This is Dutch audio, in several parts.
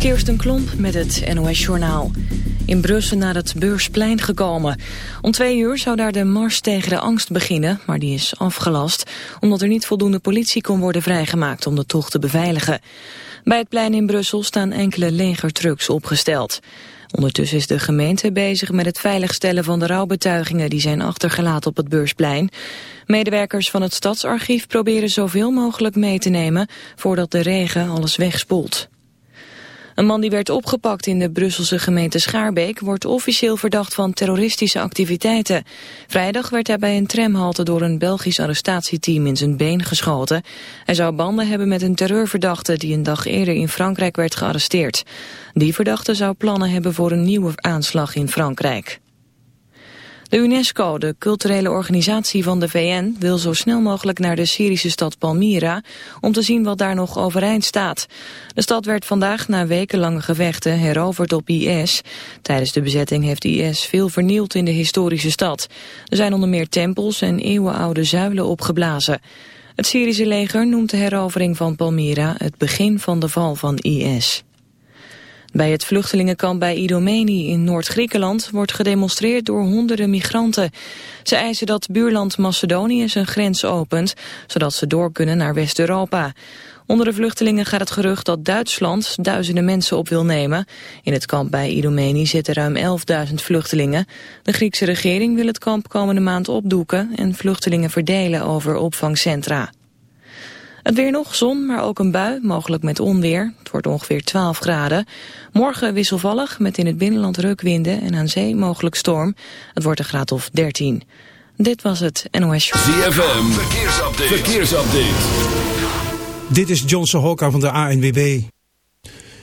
Kirsten Klomp met het NOS-journaal. In Brussel naar het Beursplein gekomen. Om twee uur zou daar de mars tegen de angst beginnen, maar die is afgelast... omdat er niet voldoende politie kon worden vrijgemaakt om de tocht te beveiligen. Bij het plein in Brussel staan enkele legertrucks opgesteld. Ondertussen is de gemeente bezig met het veiligstellen van de rouwbetuigingen die zijn achtergelaten op het beursplein. Medewerkers van het stadsarchief proberen zoveel mogelijk mee te nemen voordat de regen alles wegspoelt. Een man die werd opgepakt in de Brusselse gemeente Schaarbeek wordt officieel verdacht van terroristische activiteiten. Vrijdag werd hij bij een tramhalte door een Belgisch arrestatieteam in zijn been geschoten. Hij zou banden hebben met een terreurverdachte die een dag eerder in Frankrijk werd gearresteerd. Die verdachte zou plannen hebben voor een nieuwe aanslag in Frankrijk. De UNESCO, de culturele organisatie van de VN, wil zo snel mogelijk naar de Syrische stad Palmyra om te zien wat daar nog overeind staat. De stad werd vandaag na wekenlange gevechten heroverd op IS. Tijdens de bezetting heeft IS veel vernield in de historische stad. Er zijn onder meer tempels en eeuwenoude zuilen opgeblazen. Het Syrische leger noemt de herovering van Palmyra het begin van de val van IS. Bij het vluchtelingenkamp bij Idomeni in Noord-Griekenland wordt gedemonstreerd door honderden migranten. Ze eisen dat buurland Macedonië zijn grens opent, zodat ze door kunnen naar West-Europa. Onder de vluchtelingen gaat het gerucht dat Duitsland duizenden mensen op wil nemen. In het kamp bij Idomeni zitten ruim 11.000 vluchtelingen. De Griekse regering wil het kamp komende maand opdoeken en vluchtelingen verdelen over opvangcentra. Het weer nog, zon, maar ook een bui, mogelijk met onweer. Het wordt ongeveer 12 graden. Morgen wisselvallig, met in het binnenland reukwinden en aan zee mogelijk storm. Het wordt een graad of 13. Dit was het NOS Show. ZFM, verkeersupdate. verkeersupdate. Dit is Johnson Hokka van de ANWB.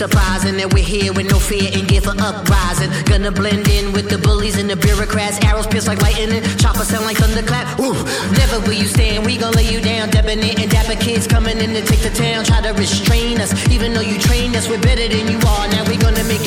Surprising that we're here with no fear and gear for uprising. Gonna blend in with the bullies and the bureaucrats. Arrows pierce like lightning, chopper sound like thunderclap. Ooh, never will you stand. We gon' lay you down, debonair and dapper kids coming in to take the town. Try to restrain us, even though you trained us. We're better than you are. Now we gonna make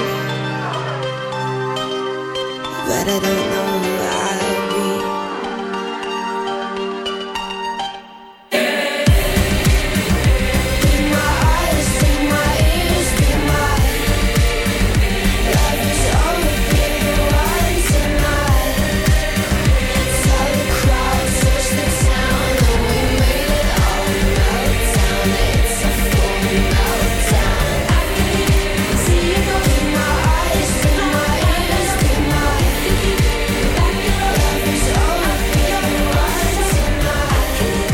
But I don't know. who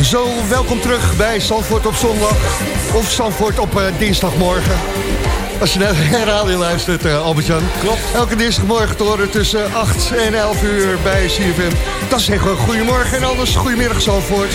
Zo, welkom terug bij Zandvoort op zondag. Of Zandvoort op eh, dinsdagmorgen. Als je naar de herhaling luistert, eh, Albert-Jan. Klopt. Elke dinsdagmorgen te horen tussen 8 en 11 uur bij CFM. Dan zeggen we goedemorgen en anders goedemiddag Zandvoort.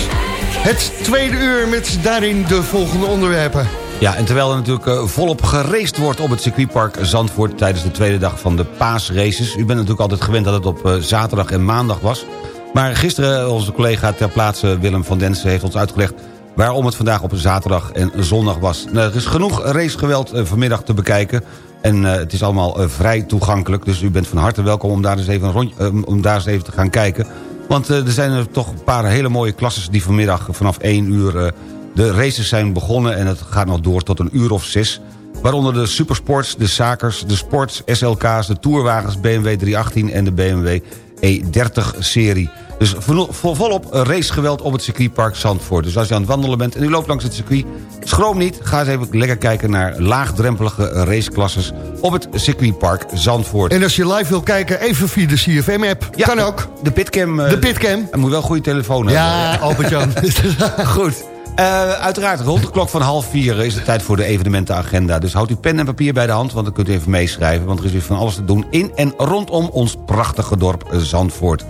Het tweede uur met daarin de volgende onderwerpen. Ja, en terwijl er natuurlijk eh, volop geraced wordt op het circuitpark Zandvoort... tijdens de tweede dag van de paasraces. U bent natuurlijk altijd gewend dat het op zaterdag en maandag was. Maar gisteren, onze collega ter plaatse Willem van Densen... heeft ons uitgelegd waarom het vandaag op zaterdag en zondag was. Nou, er is genoeg racegeweld eh, vanmiddag te bekijken... En eh, het is allemaal eh, vrij toegankelijk. Dus u bent van harte welkom om daar eens even, een om daar eens even te gaan kijken. Want er zijn er toch een paar hele mooie klasses... die vanmiddag vanaf 1 uur de races zijn begonnen. En het gaat nog door tot een uur of zes. Waaronder de supersports, de zakers, de sports, SLK's... de tourwagens BMW 318 en de BMW E30-serie. Dus vo- vo- volop racegeweld op het circuitpark Zandvoort. Dus als je aan het wandelen bent en u loopt langs het circuit... schroom niet, ga eens even lekker kijken naar laagdrempelige raceklasses... op het circuitpark Zandvoort. En als je live wil kijken, even via de CFM-app. Ja, kan ook. De pitcam. eh, De pitcam. Hij moet wel een goede telefoon hebben. Ja, Albert-Jan. Goed. Eh, uiteraard, rond de klok van half vier is het tijd voor de evenementenagenda. Dus houd uw pen en papier bij de hand, want dan kunt u even meeschrijven. Want er is weer van alles te doen in en rondom ons prachtige dorp Zandvoort.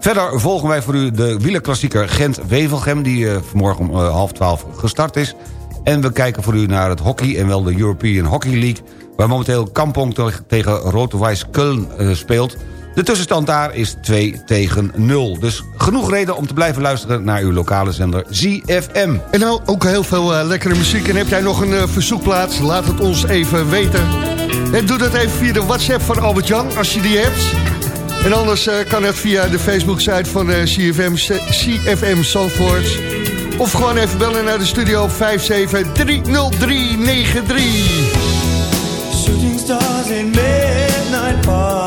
Verder volgen wij voor u de wielerklassieker Gent-Wevelgem... die eh, vanmorgen om eh, half twaalf gestart is. En we kijken voor u naar het hockey en wel de European Hockey League... waar momenteel Kampong te- tegen Rood-Wijs Köln speelt... De tussenstand daar is 2 tegen 0. Dus genoeg reden om te blijven luisteren naar uw lokale zender ZFM. En nou, ook heel veel eh, lekkere muziek. En heb jij nog een eh, verzoekplaats? Laat het ons even weten. En doe dat even via de WhatsApp van Albert-Jan, als je die hebt. En anders eh, kan het via de Facebook-site van eh, CFM, CFM Zandvoort. Of gewoon even bellen naar de studio 5730393. Shooting stars in midnight postures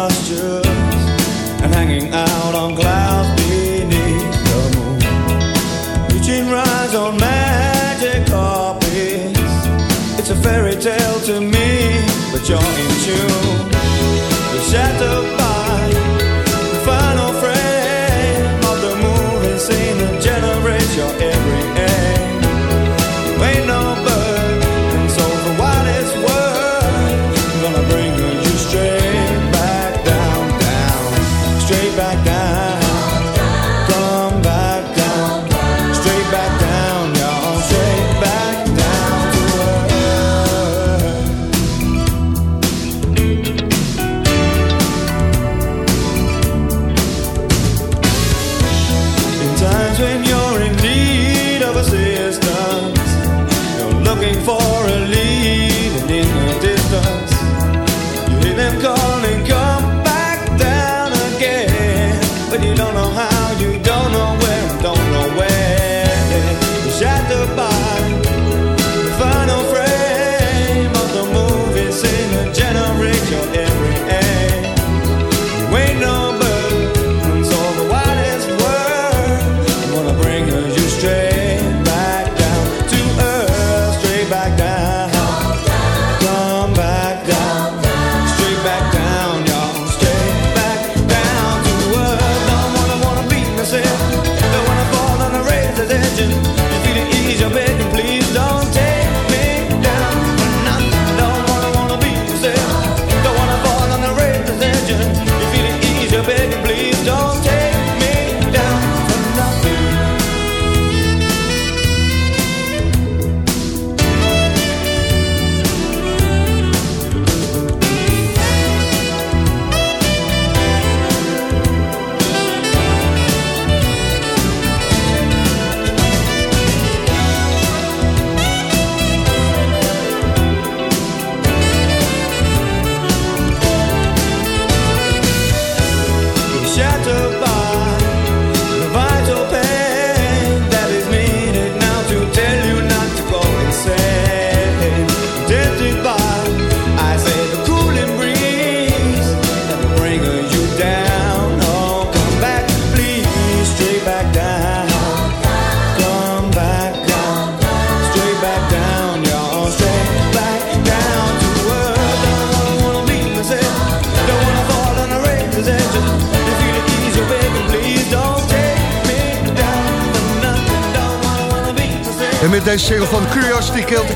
tale to me, but you're in tune.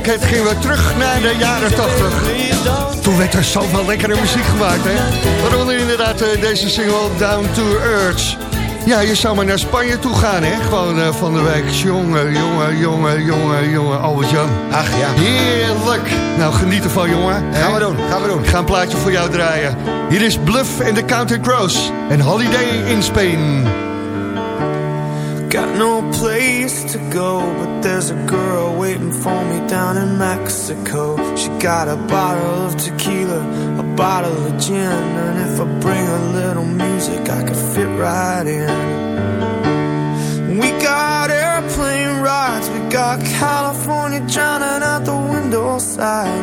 Cat gingen we terug naar de jaren 80. Toen werd er zoveel lekkere muziek gemaakt, hè. Waaronder inderdaad eh, deze single Down to Earth. Ja, je zou maar naar Spanje toe gaan, hè? Gewoon eh, van de week. Jongen, jongen, jongen, jongen, jongen, Albert-Jan. Ach ja. Heerlijk. Nou, geniet ervan, jongen. Gaan we doen, gaan we doen. Ik ga een plaatje voor jou draaien. Hier is Bluff and the Counting Crows. En Holiday in Spain. No place to go, but there's a girl waiting for me down in Mexico. She got a bottle of tequila, a bottle of gin, and if I bring a little music, I could fit right in. We got airplane rides, we got California drowning out the window side.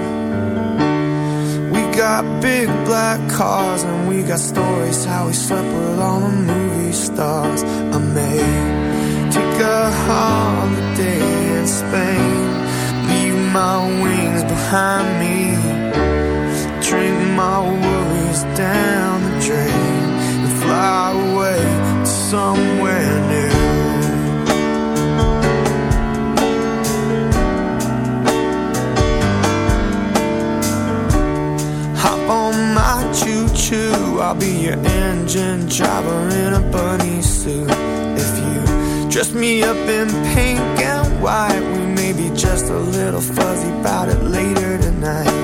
We got big black cars, and we got stories how we slept with all the movie stars. I made take a holiday in Spain. Leave my wings behind me. Drink my worries down the drain and fly away to somewhere new. Hop on my choo-choo. I'll be your engine driver in a bunny suit. If you Dress me up in pink and white. We may be just a little fuzzy about it later tonight.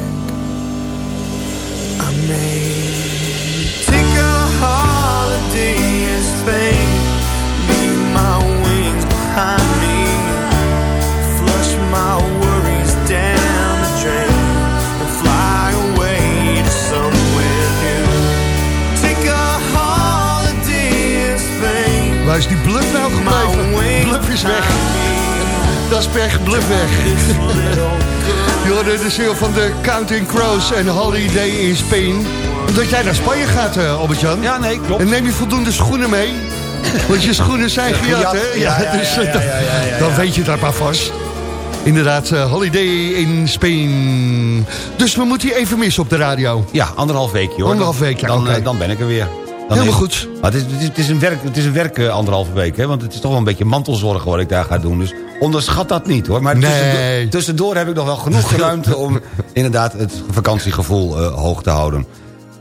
Waar is die bluff nou gebleven? Bluff is weg. Dat is per bluff weg. Je hoorde de single van de Counting Crows en Holiday in Spain. Omdat jij naar Spanje gaat, Albert-Jan. Ja, nee, klopt. En neem je voldoende schoenen mee? Want je schoenen zijn gejat, hè? ja, dus eh, dan- weet je dat maar vast. Inderdaad, eh, Holiday in Spain. Dus we moeten je even missen op de radio. Ja, anderhalf weekje hoor. Anderhalf week, ja, dan, oké. dan ben ik er weer. Helemaal goed. Maar het, is, het, is, een werk, het is een werk eh, anderhalve week, hè, want het is toch wel een beetje mantelzorg wat ik daar ga doen. Dus onderschat dat niet hoor. Maar Nee. tussendoor, tussendoor heb ik nog wel genoeg ruimte om inderdaad het vakantiegevoel eh, hoog te houden.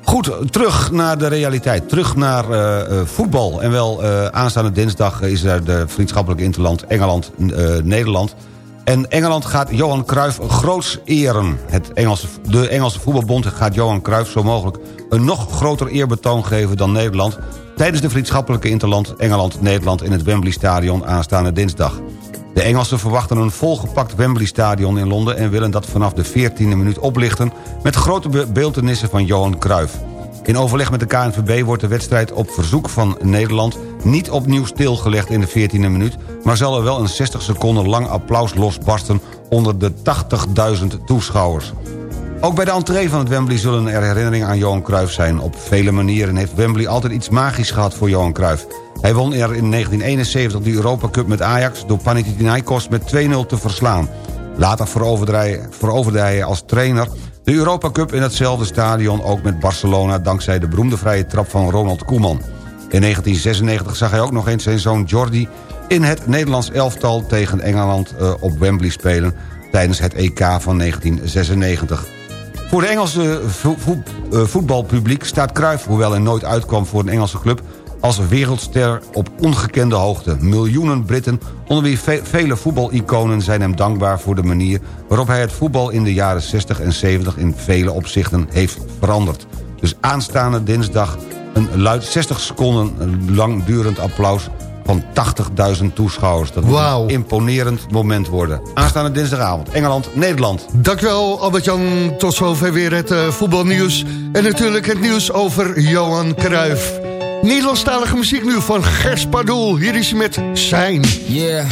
Goed, terug naar de realiteit. Terug naar eh, voetbal. En wel aanstaande dinsdag is er de vriendschappelijke interland Engeland-Nederland. En Engeland gaat Johan Cruijff groots eren. Het Engelse, de Engelse voetbalbond gaat Johan Cruijff zo mogelijk... een nog groter eerbetoon geven dan Nederland... tijdens de vriendschappelijke interland Engeland-Nederland... in het Wembley Stadion aanstaande dinsdag. De Engelsen verwachten een volgepakt Wembley Stadion in Londen... en willen dat vanaf de 14e minuut oplichten... met grote be- beeltenissen van Johan Cruijff. In overleg met de KNVB wordt de wedstrijd op verzoek van Nederland... niet opnieuw stilgelegd in de 14e minuut... maar zal er wel een 60 seconden lang applaus losbarsten... onder de 80.000 toeschouwers. Ook bij de entree van het Wembley zullen er herinneringen aan Johan Cruijff zijn. Op vele manieren heeft Wembley altijd iets magisch gehad voor Johan Cruijff. Hij won er in 1971 de Europa Cup met Ajax... door Panathinaikos met 2-0 te verslaan. Later veroverde hij, veroverde hij als trainer de Europa Cup in hetzelfde stadion... ook met Barcelona dankzij de beroemde vrije trap van Ronald Koeman. In 1996 zag hij ook nog eens zijn zoon Jordi... in het Nederlands elftal tegen Engeland eh, op Wembley spelen... tijdens het EK van 1996. Voor de Engelse eh, voetbalpubliek staat Cruijff... hoewel hij nooit uitkwam voor een Engelse club als wereldster op ongekende hoogte. Miljoenen Britten, onder wie ve vele voetbaliconen... zijn hem dankbaar voor de manier waarop hij het voetbal... in de jaren 60 en 70 in vele opzichten heeft veranderd. Dus aanstaande dinsdag een luid 60 seconden lang durend applaus van 80.000 toeschouwers. Dat moet een imponerend moment worden. Aanstaande dinsdagavond, Engeland, Nederland. Dankjewel Albert-Jan. Tot zover weer het eh, voetbalnieuws. En natuurlijk het nieuws over Johan Cruijff. Nederlandstalige muziek nu van Gers Pardoel. Hier is hij met Zijn. Yeah.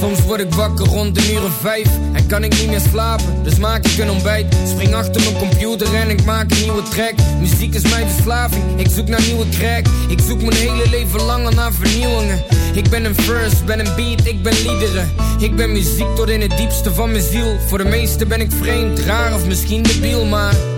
Soms word ik wakker rond de uur of vijf En kan ik niet meer slapen, dus maak ik een ontbijt Spring achter mijn computer en ik maak een nieuwe track Muziek is mijn verslaving, ik zoek naar nieuwe crack Ik zoek mijn hele leven lang al naar vernieuwingen Ik ben een first, ben een beat, ik ben liederen Ik ben muziek tot in het diepste van mijn ziel Voor de meesten ben ik vreemd, raar of misschien debiel, maar...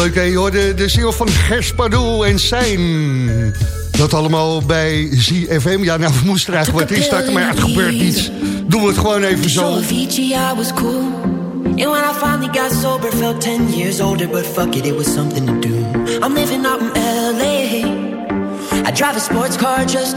Leuk, hè? Je hoorde de single van Gers Pardoel en Zijn. Dat allemaal bij ZFM. Ja, nou, we moesten er eigenlijk wat instarten, maar het gebeurt niets. Doen we het gewoon even zo. I was cool. And when I finally got sober, felt 10 years older, but fuck it, it was something to do. I'm living out in LA. I drive a sports car just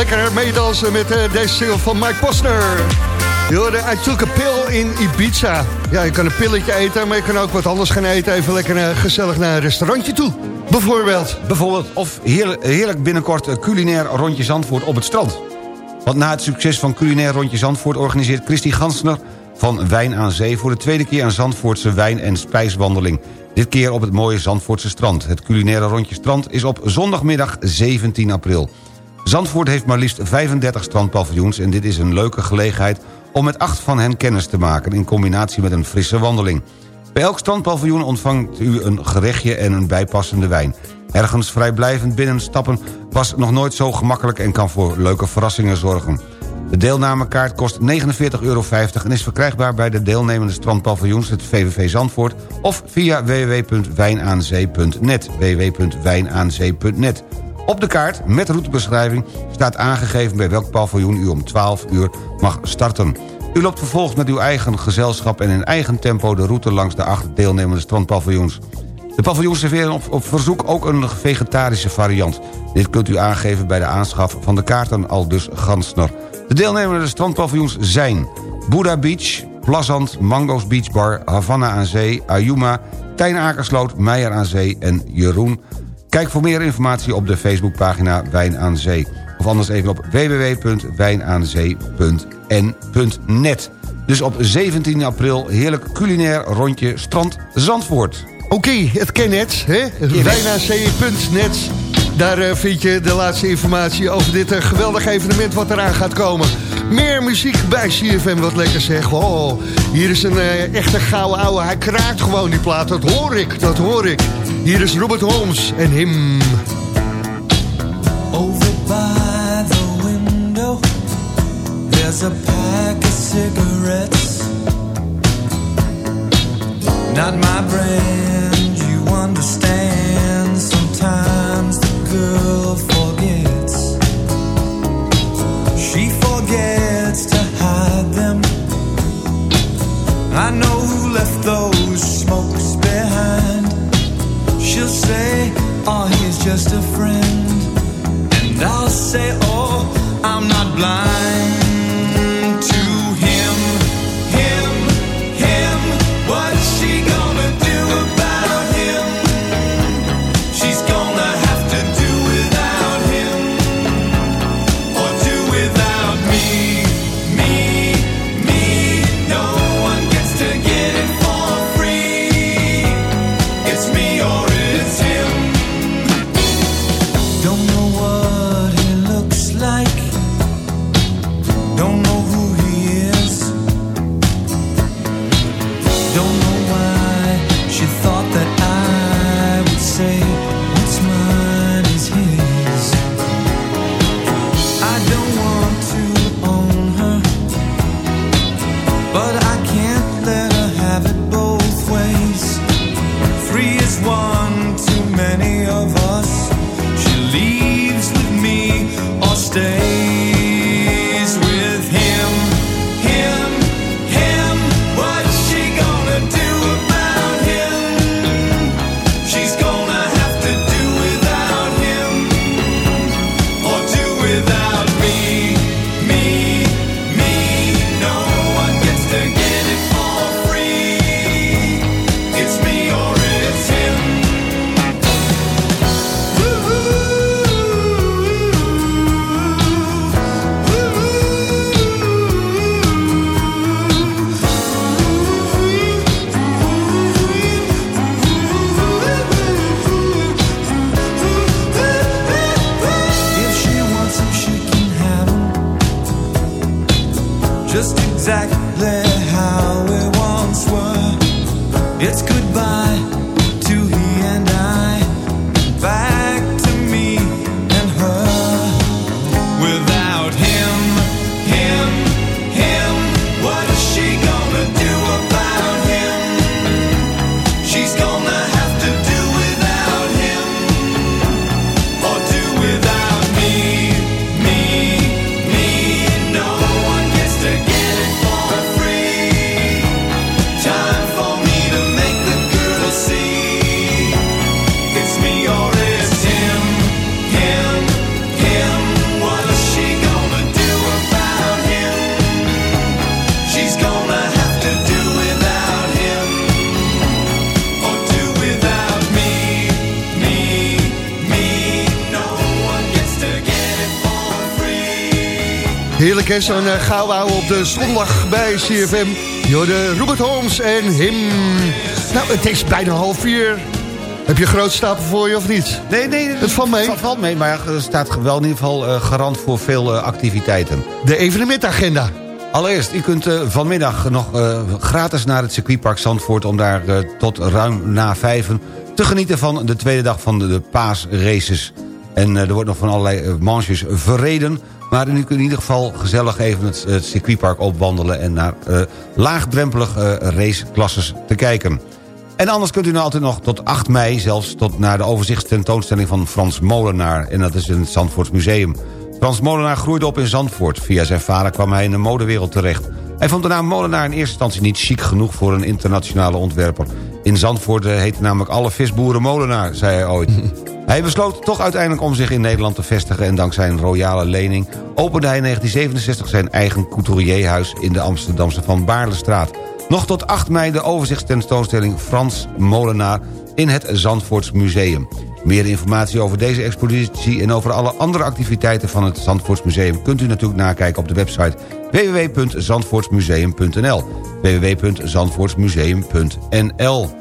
Lekker meedansen met eh, deze single van Mike Posner. Je hoorde I took a pill in Ibiza. Ja, je kan een pilletje eten, maar je kan ook wat anders gaan eten. Even lekker eh, gezellig naar een restaurantje toe. Bijvoorbeeld. Bijvoorbeeld, of heerlijk, binnenkort een culinair rondje Zandvoort op het strand. Want na het succes van culinair rondje Zandvoort... organiseert Christy Gansner van Wijn aan Zee... voor de tweede keer een Zandvoortse wijn- en spijswandeling. Dit keer op het mooie Zandvoortse strand. Het culinaire rondje strand is op zondagmiddag 17 april. Zandvoort heeft maar liefst 35 strandpaviljoens... en dit is een leuke gelegenheid om met acht van hen kennis te maken... in combinatie met een frisse wandeling. Bij elk strandpaviljoen ontvangt u een gerechtje en een bijpassende wijn. Ergens vrijblijvend binnenstappen was nog nooit zo gemakkelijk... en kan voor leuke verrassingen zorgen. De deelnamekaart kost 49,50 euro en is verkrijgbaar bij de deelnemende strandpaviljoens... het VVV Zandvoort of via www.wijnaanzee.net. www.wijnaanzee.net. Op de kaart met routebeschrijving staat aangegeven... bij welk paviljoen u om 12 uur mag starten. U loopt vervolgens met uw eigen gezelschap en in eigen tempo... de route langs de acht deelnemende strandpaviljoens. De paviljoens serveren op, verzoek ook een vegetarische variant. Dit kunt u aangeven bij de aanschaf van de kaarten, al dus Gansner. De deelnemende strandpaviljoens zijn... Buddha Beach, Plazant, Mango's Beach Bar, Havana aan Zee, Ayuma... Tijn Akersloot, Meijer aan Zee en Jeroen. Kijk voor meer informatie op de Facebookpagina Wijn aan Zee. Of anders even op www.wijnaanzee.n.net. Dus op 17 april heerlijk culinair rondje strand Zandvoort. Oké, het ken net, hè? Wijnac.net. Daar eh, vind je de laatste informatie over dit uh, geweldige evenement wat eraan gaat komen. Meer muziek bij CFM, wat lekker zeg. Oh, hier is een uh, echte gouden ouwe. Hij kraakt gewoon die plaat, dat hoor ik, dat hoor ik. Hier is Robert Holmes en him. Over by the window, there's a pack of cigarettes. Not my brand, you understand. Sometimes girl forgets. She forgets to hide them. I know who left those smokes behind. She'll say, oh, he's just a friend. And I'll say, oh, I'm not blind to him, him, him. What's she hè, zo'n uh, gouden ouwe op de zondag bij CFM. Jorde Robert Holmes en Him. Nou, het is bijna half vier. Heb je groot stapel voor je of niet? Nee, nee. Het valt mee. Het valt mee, maar er staat wel in ieder geval eh, garant voor veel eh, activiteiten. De evenementagenda. Allereerst, u kunt eh, vanmiddag nog eh, gratis naar het circuitpark Zandvoort... om daar eh, tot ruim na vijven te genieten van de tweede dag van de, de paasraces. En eh, er wordt nog van allerlei eh, manches verreden... maar u kunt in ieder geval gezellig even het, het circuitpark opwandelen... en naar eh, laagdrempelige eh, raceklasses te kijken. En anders kunt u nou altijd nog tot 8 mei zelfs... tot naar de overzichtstentoonstelling van Frans Molenaar. En dat is in het Zandvoorts Museum. Frans Molenaar groeide op in Zandvoort. Via zijn vader kwam hij in de modewereld terecht. Hij vond de naam Molenaar in eerste instantie niet chic genoeg... voor een internationale ontwerper. In Zandvoort eh, heette namelijk alle visboeren Molenaar, zei hij ooit. Hij besloot toch uiteindelijk om zich in Nederland te vestigen... en dankzij een royale lening opende hij in 1967 zijn eigen couturierhuis... in de Amsterdamse Van Baarlestraat. Nog tot 8 mei de overzichtstentoonstelling Frans Molenaar... in het Zandvoorts Museum. Meer informatie over deze expositie en over alle andere activiteiten van het Zandvoorts Museum... kunt u natuurlijk nakijken op de website www.zandvoortsmuseum.nl www.zandvoortsmuseum.nl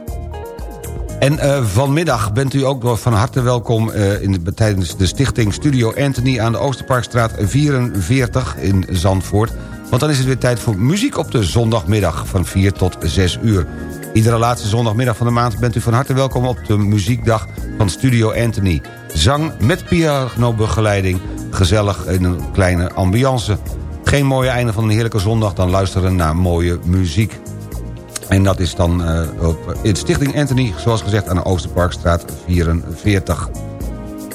en eh, vanmiddag bent u ook van harte welkom eh, in de, tijdens de stichting Studio Anthony... aan de Oosterparkstraat 44 in Zandvoort. Want dan is het weer tijd voor muziek op de zondagmiddag van 4 tot 6 uur. Iedere laatste zondagmiddag van de maand bent u van harte welkom... op de muziekdag van Studio Anthony. Zang met pianobegeleiding, gezellig in een kleine ambiance. Geen mooie einde van een heerlijke zondag dan luisteren naar mooie muziek. En dat is dan uh, op in Stichting Anthony, zoals gezegd, aan de Oosterparkstraat 44.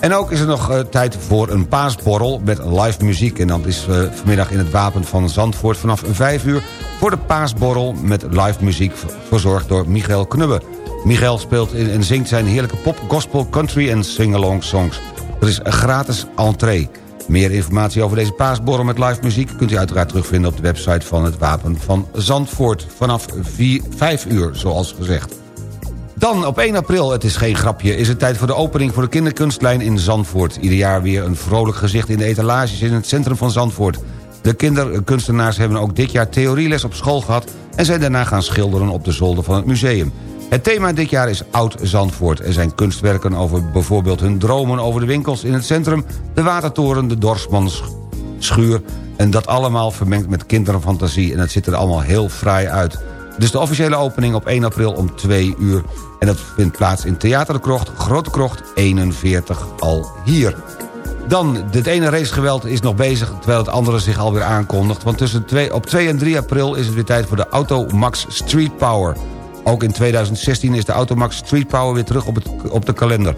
En ook is er nog uh, tijd voor een paasborrel met live muziek. En dat is uh, vanmiddag in het Wapen van Zandvoort vanaf 5 uur... voor de paasborrel met live muziek verzorgd door Michael Knubbe. Michael speelt en zingt zijn heerlijke pop, gospel, country en sing-along songs. Dat is een gratis entree. Meer informatie over deze paasborrel met live muziek... kunt u uiteraard terugvinden op de website van het Wapen van Zandvoort... vanaf 4, 5 uur, zoals gezegd. Dan op 1 april, het is geen grapje, is het tijd voor de opening voor de kinderkunstlijn in Zandvoort. Ieder jaar weer een vrolijk gezicht in de etalages in het centrum van Zandvoort. De kinderkunstenaars hebben ook dit jaar theorieles op school gehad... en zijn daarna gaan schilderen op de zolder van het museum. Het thema dit jaar is Oud Zandvoort. Er zijn kunstwerken over bijvoorbeeld hun dromen over de winkels in het centrum... de Watertoren, de Dorsmanschuur... en dat allemaal vermengd met kinderfantasie. En het ziet er allemaal heel fraai uit. Dus de officiële opening op 1 april om 2 uur. En dat vindt plaats in Theater de Krocht, Grote Krocht 41 al hier. Dan, het ene racegeweld is nog bezig... terwijl het andere zich alweer aankondigt. Want tussen 2, op 2 en 3 april is het weer tijd voor de Automax Street Power. Ook in 2016 is de Automax Street Power weer terug op, het, op de kalender.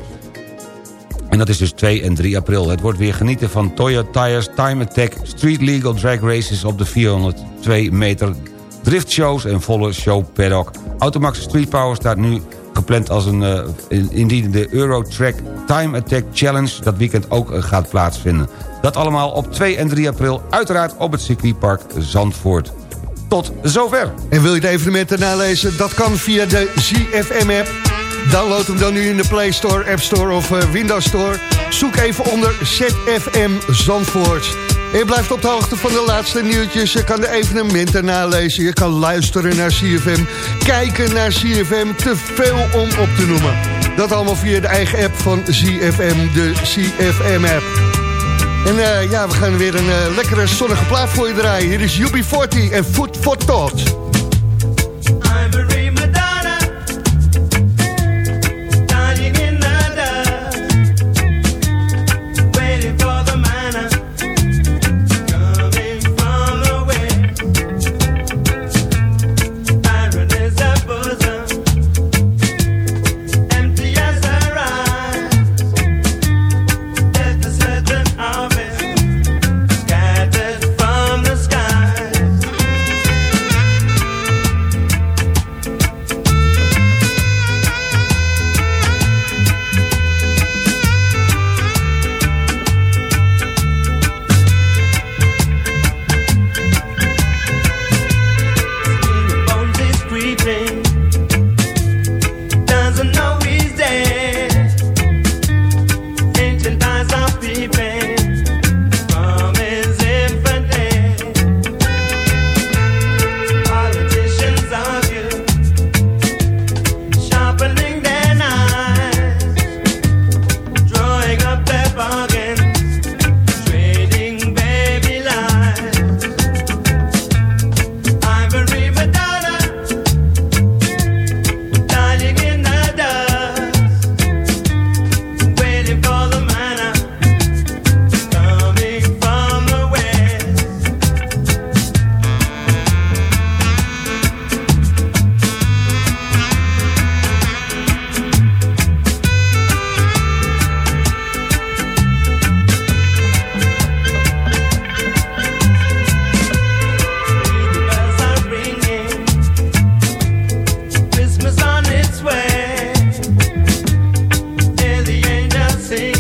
En dat is dus 2 en 3 april. Het wordt weer genieten van Toyota Tires Time Attack... Street Legal Drag Races op de 402 meter... driftshows en volle show paddock. Automax Street Power staat nu gepland als een... Uh, indien de Eurotrack Time Attack Challenge... dat weekend ook uh, gaat plaatsvinden. Dat allemaal op 2 en 3 april... uiteraard op het circuitpark Zandvoort. Tot zover. En wil je de evenementen nalezen? Dat kan via de ZFM-app. Download hem dan nu in de Play Store, App Store of uh, Windows Store. Zoek even onder ZFM Zandvoort. En je blijft op de hoogte van de laatste nieuwtjes. Je kan de evenementen nalezen. Je kan luisteren naar CFM. Kijken naar CFM. Te veel om op te noemen. Dat allemaal via de eigen app van CFM, de CFM-app. En uh, ja, we gaan weer een uh, lekkere zonnige plaat voor je draaien. Hier is UB40 en Food for Thought.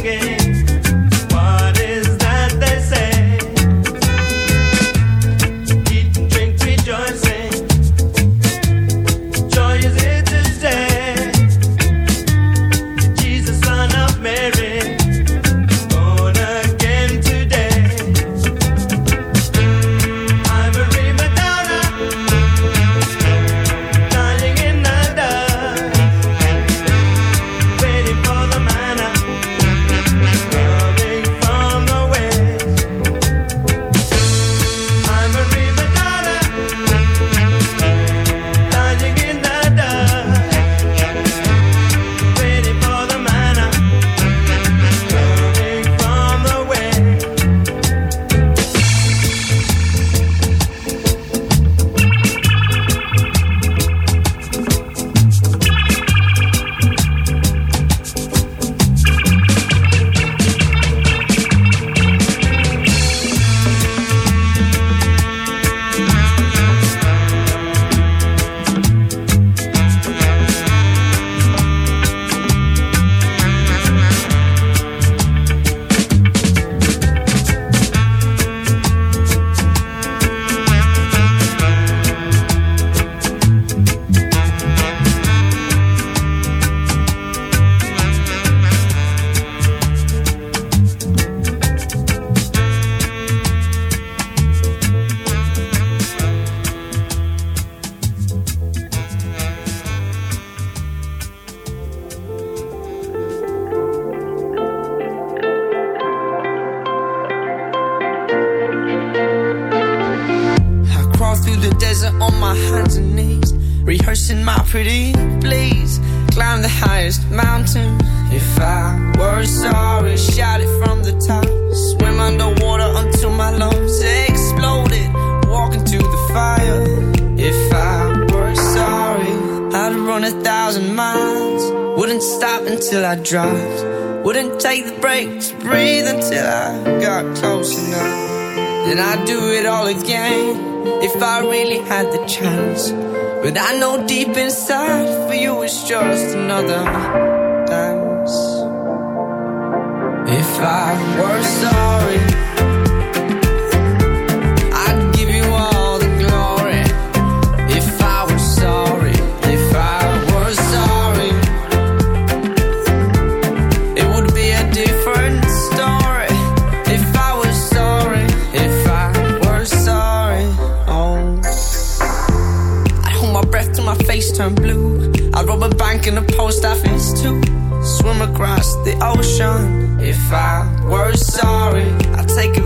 llegué. on my hands and knees, rehearsing my pretty please. Climb the highest mountain. If I were sorry, shout it from the top. Swim underwater until my lungs exploded. Walk into the fire. If I were sorry, I'd run a thousand miles. Wouldn't stop until I dropped. Wouldn't take the breaks, breathe until I got close enough. Then I'd do it all again but I really had the chance But I know deep inside for you it's just another dance. If I were sorry, a bank post office too. Swim across the ocean. If I were sorry, I'd take a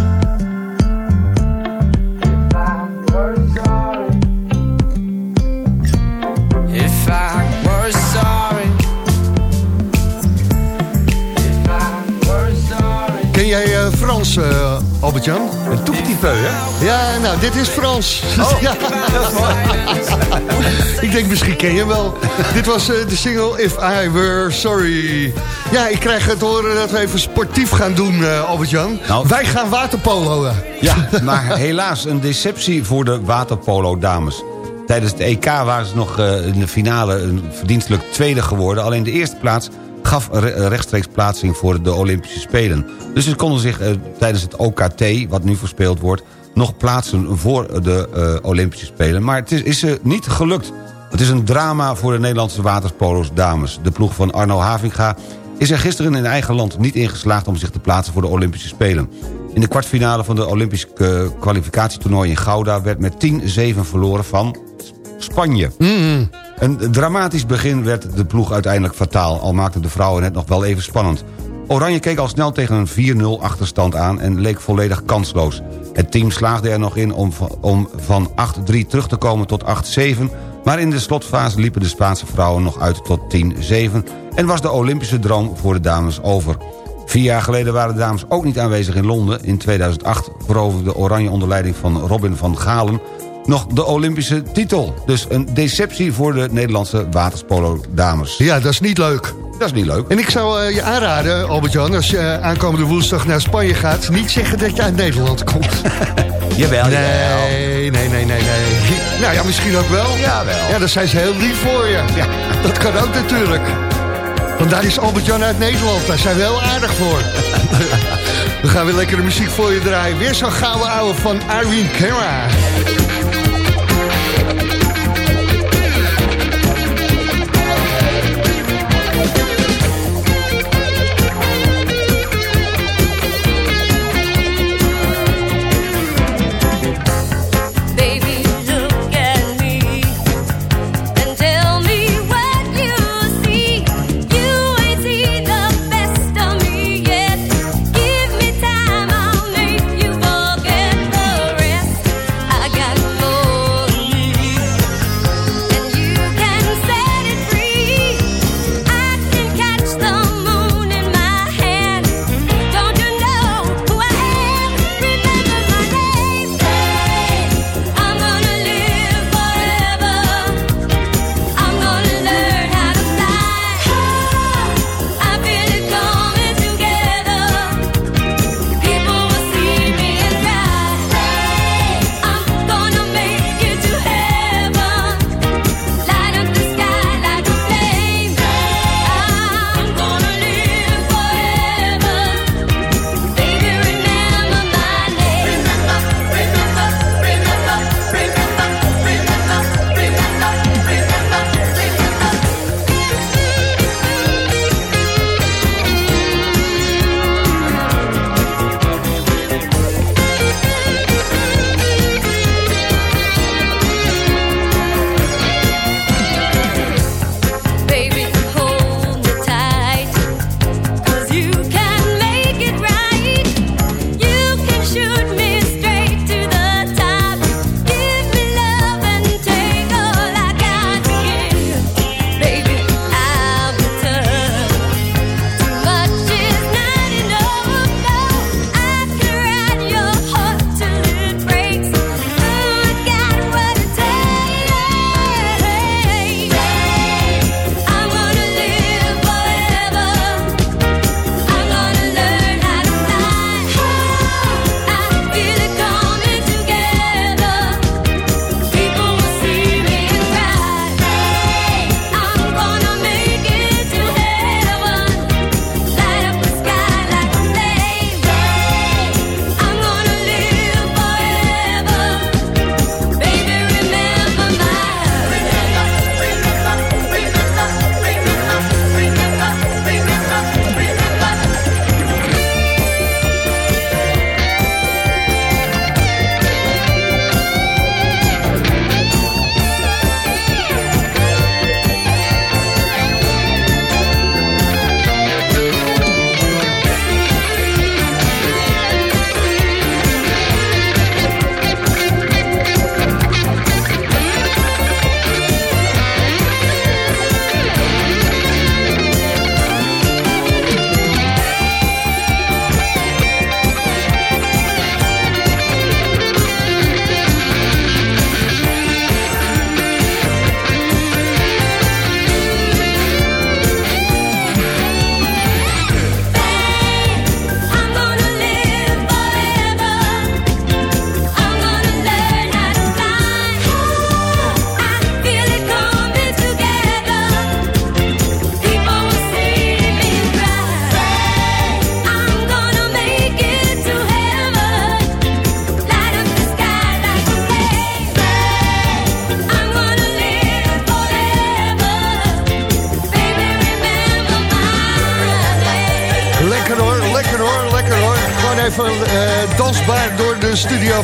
Frans, eh, Albert-Jan? Een peu, hè? Ja, nou, dit is Frans. Oh, ja. ik denk, misschien ken je hem wel. dit was eh, de single If I Were Sorry. Ja, ik krijg het horen dat we even sportief gaan doen, eh, Albert-Jan. Wij gaan waterpoloen. Ja, maar helaas een deceptie voor de waterpolo-dames. Tijdens het EK waren ze nog in de finale een verdienstelijk tweede geworden. Alleen de eerste plaats gaf re- rechtstreeks plaatsing voor de Olympische Spelen. Dus ze konden zich eh, tijdens het OKT, wat nu verspeeld wordt... nog plaatsen voor de eh, Olympische Spelen. Maar het is, ze niet gelukt. Het is een drama voor de Nederlandse waterpolo's dames. De ploeg van Arno Havinga is er gisteren in eigen land niet in geslaagd... om zich te plaatsen voor de Olympische Spelen. In de kwartfinale van de Olympische eh, kwalificatietoernooi in Gouda... werd met 10-7 verloren van Spanje. Een dramatisch begin werd de ploeg uiteindelijk fataal... al maakten de vrouwen het nog wel even spannend. Oranje keek al snel tegen een 4-0 achterstand aan... en leek volledig kansloos. Het team slaagde er nog in om, van- om van 8-3 terug te komen tot 8-7... maar in de slotfase liepen de Spaanse vrouwen nog uit tot 10-7... en was de Olympische droom voor de dames over. Vier jaar geleden waren de dames ook niet aanwezig in Londen. In 2008 veroverde Oranje onder leiding van Robin van Galen nog de Olympische titel. Dus een deceptie voor de Nederlandse waterspolo-dames. Ja, dat is niet leuk. Dat is niet leuk. En ik zou eh, je aanraden, Albert-Jan, als je eh, aankomende woensdag naar Spanje gaat... niet zeggen dat je uit Nederland komt. Jawel, nee, jawel. nee, nee, nee, nee. Nou ja, misschien ook wel. Jawel. Ja, dan zijn ze heel lief voor je. Ja, dat kan ook natuurlijk. Want daar is Albert-Jan uit Nederland. Daar zijn we heel aardig voor. We gaan weer lekkere muziek voor je draaien. Weer zo'n gouden ouwe van Irene Cara.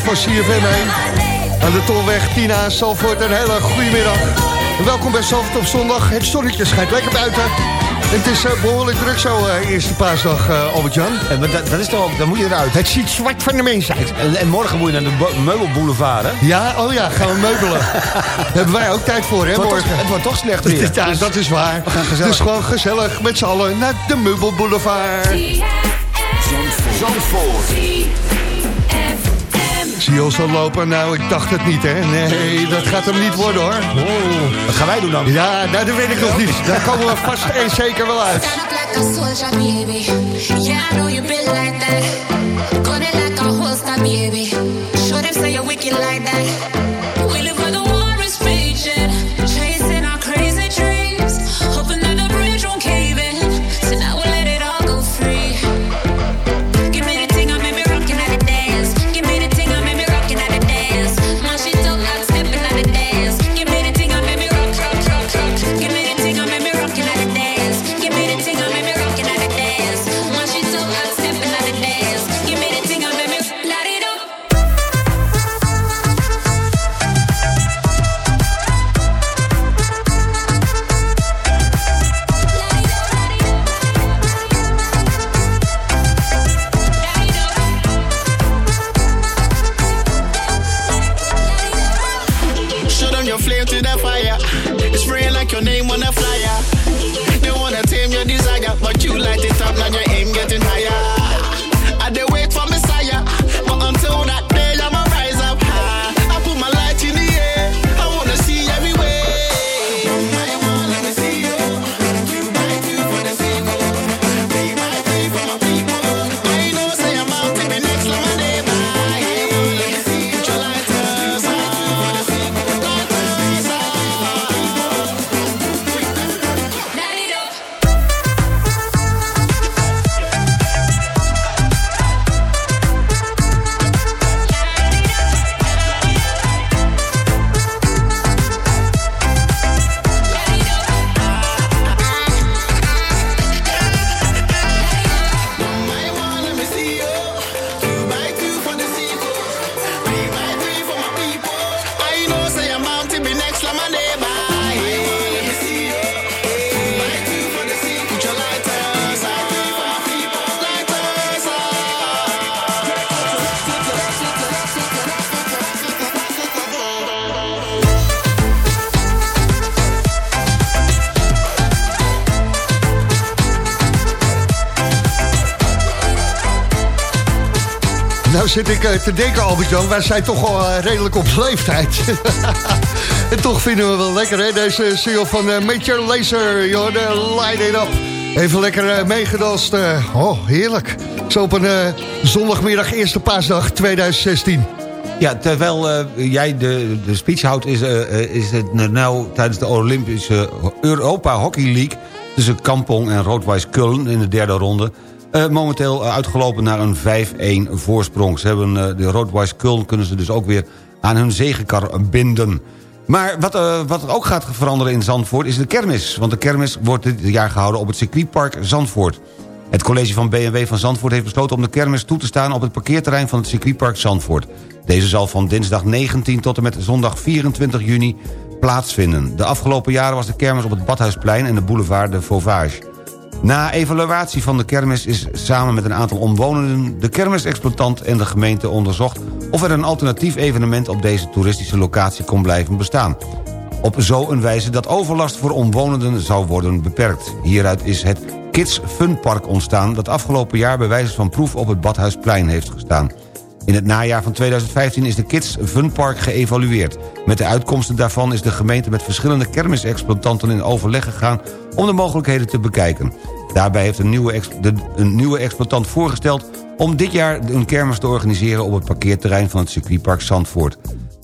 Van CFM heen. Aan de Tolweg, Tina, Salvoort, een hele goede middag. Welkom bij Salvoort op zondag. Het zonnetje schijnt lekker buiten. Het is eh, behoorlijk druk zo, eh, eerste paasdag, eh, Albert-Jan. Maar dat, dat is toch ook, dan moet je eruit. Het ziet zwart van de mensheid. En, en morgen moet je naar de bo- meubelboulevard, hè? Ja, oh ja, gaan we meubelen. Daar hebben wij ook tijd voor, hè, Het wordt morgen. toch- het wordt toch slecht weer. Ja, Dus dat is waar. we gaan gezellig. Dus gewoon gezellig met z'n allen naar de Meubelboulevard. Zie je ons al lopen? Nou, ik dacht het niet, hè. Nee, dat gaat hem niet worden, hoor. Wat gaan wij doen dan? Ja, nou, dat weet ik nog niet. Daar komen we vast en zeker wel uit. like zit ik eh, te denken, Albert-Jan, wij zijn toch al eh, redelijk op leeftijd. en toch vinden we wel lekker, hè, deze single van eh, Major Lazer, joh, de Light It Up. Even lekker meegedanst. oh, heerlijk. Zo op een zondagmiddag, eerste paasdag 2016. Ja, terwijl jij de, de speech houdt... is, eh, is het nou tijdens de Olympische Europa Hockey League... tussen Kampong en Roodwijs Kullen in de derde ronde... eh, momenteel uitgelopen naar een 5-1 voorsprong. Ze hebben eh, de Roodwijs Kullen kunnen ze dus ook weer aan hun zegenkar binden. Maar wat, eh, wat ook gaat veranderen in Zandvoort is de kermis. Want de kermis wordt dit jaar gehouden op het circuitpark Zandvoort. Het college van BMW van Zandvoort heeft besloten om de kermis toe te staan... op het parkeerterrein van het circuitpark Zandvoort. Deze zal van dinsdag 19 tot en met zondag 24 juni plaatsvinden. De afgelopen jaren was de kermis op het Badhuisplein en de boulevard de Fauvage. Na evaluatie van de kermis is samen met een aantal omwonenden... de kermisexploitant en de gemeente onderzocht... of er een alternatief evenement op deze toeristische locatie kon blijven bestaan. Op zo'n wijze dat overlast voor omwonenden zou worden beperkt. Hieruit is het Kids Fun Park ontstaan... dat afgelopen jaar bij wijze van proef op het Badhuisplein heeft gestaan. In het najaar van 2015 is de Kids Fun Park geëvalueerd. Met de uitkomsten daarvan is de gemeente met verschillende kermisexploitanten in overleg gegaan om de mogelijkheden te bekijken. Daarbij heeft een nieuwe, een nieuwe exploitant voorgesteld om dit jaar een kermis te organiseren op het parkeerterrein van het circuitpark Zandvoort.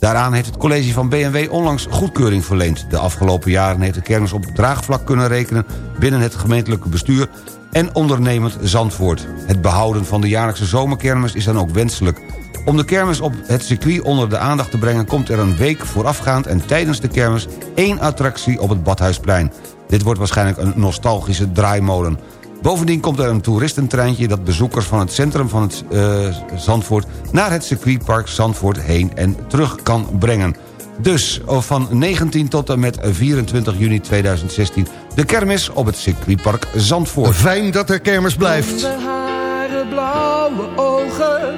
Daaraan heeft het college van BMW onlangs goedkeuring verleend. De afgelopen jaren heeft de kermis op draagvlak kunnen rekenen binnen het gemeentelijke bestuur en ondernemend Zandvoort. Het behouden van de jaarlijkse zomerkermis is dan ook wenselijk. Om de kermis op het circuit onder de aandacht te brengen... komt er een week voorafgaand en tijdens de kermis één attractie op het Badhuisplein. Dit wordt waarschijnlijk een nostalgische draaimolen. Bovendien komt er een toeristentreintje dat bezoekers van het centrum van het eh, Zandvoort... naar het circuitpark Zandvoort heen en terug kan brengen. Dus oh, van 19 tot en met 24 juni 2016 de kermis op het circuitpark Zandvoort. Fijn dat er kermis blijft. Blonde haren, blauwe ogen,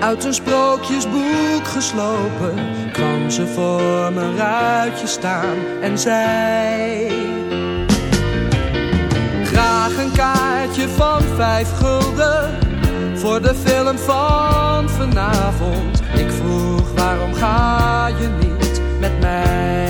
uit een sprookjesboek geslopen, kwam ze voor mijn ruitje staan en zei: kaartje van vijf gulden voor de film van vanavond. Ik vroeg waarom ga je niet met mij?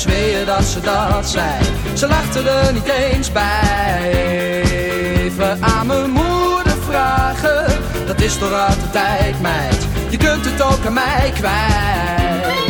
zweer dat ze dat zei. Ze lachte er niet eens bij. Even aan mijn moeder vragen. Dat is toch uit de tijd, meid. Je kunt het ook aan mij kwijt.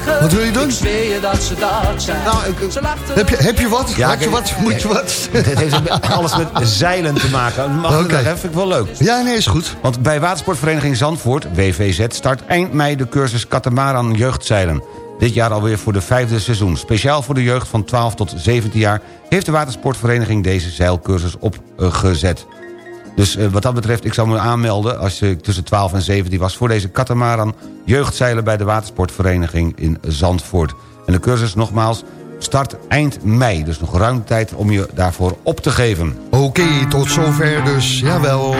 vragen. Wat wil je doen? Ik zweer je dat ze dat zei. Nou, Ze lachte Heb je, heb je wat? Ja, Had je wat? Moet je wat? Het heeft alles met zeilen te maken. Mag dat even? Vind ik wel leuk. Ja, nee, is goed. Want bij watersportvereniging Zandvoort, WVZ... start eind mei de cursus Katamaran Jeugdzeilen. Dit jaar alweer voor de vijfde seizoen. Speciaal voor de jeugd van 12 tot 17 jaar... heeft de watersportvereniging deze zeilcursus opgezet. Dus eh, wat dat betreft, ik zou me aanmelden... als je tussen 12 en 17 was... voor deze Katamaran Jeugdzeilen bij de watersportvereniging in Zandvoort. En de cursus nogmaals start eind mei. Dus nog ruim tijd om je daarvoor op te geven. Oké, tot zover dus. Jawel.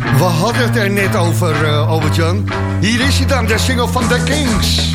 We hadden het er net over, eh Albert-Jan. Hier is hij dan, de single van The Kings.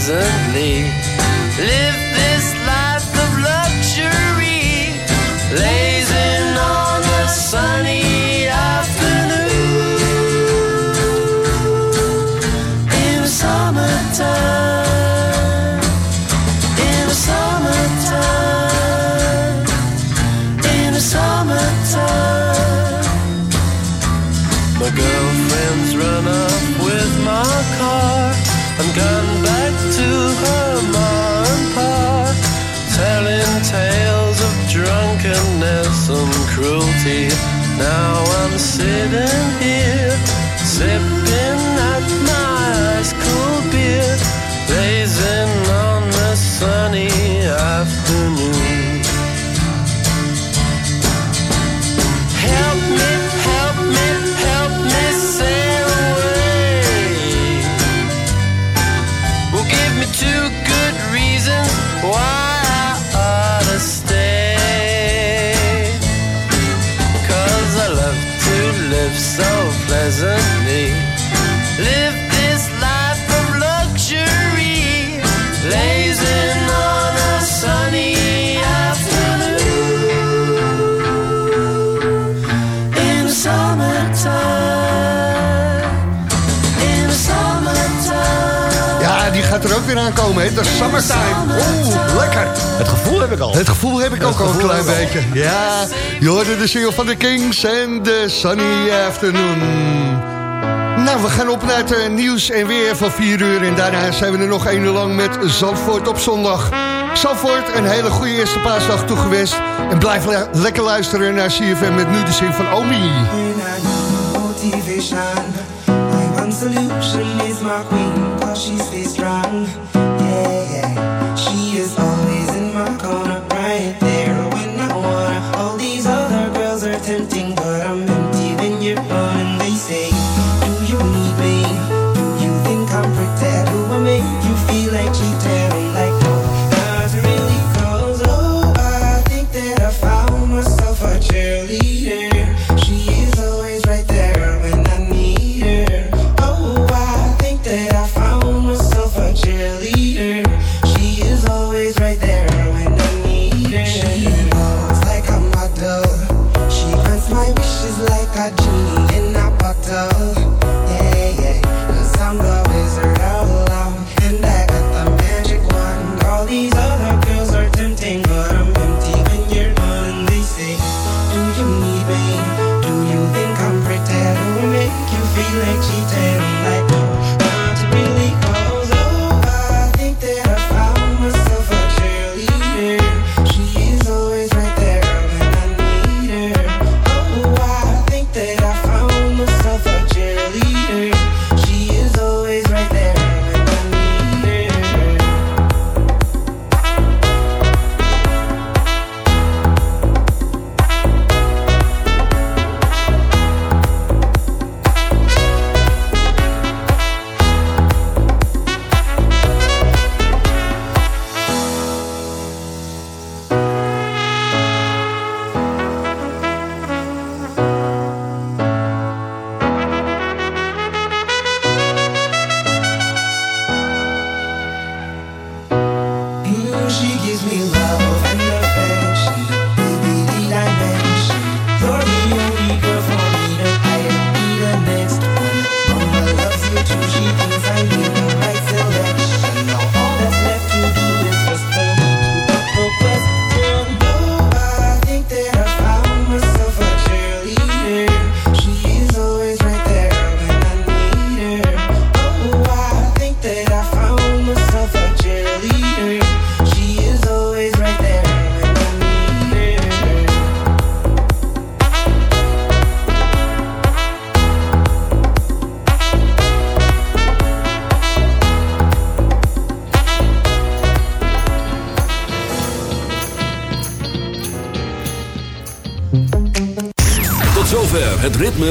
Pleasantly. Live Now I'm sitting here. live so pleasantly. Live Aankomen. De summertime. Oeh, lekker. Het gevoel heb ik al. Het gevoel heb ik ook al een klein beetje. Ja, je hoorde de single van de Kings en de Sunny Afternoon. Nou, we gaan op naar het eh, nieuws en weer van 4 uur. En daarna zijn we er nog een uur lang met Zandvoort op zondag. Zandvoort, een hele goede eerste paasdag toegewenst. En blijf lekker luisteren naar CFM met nu de zin van Omi. solution is my queen she stays strong.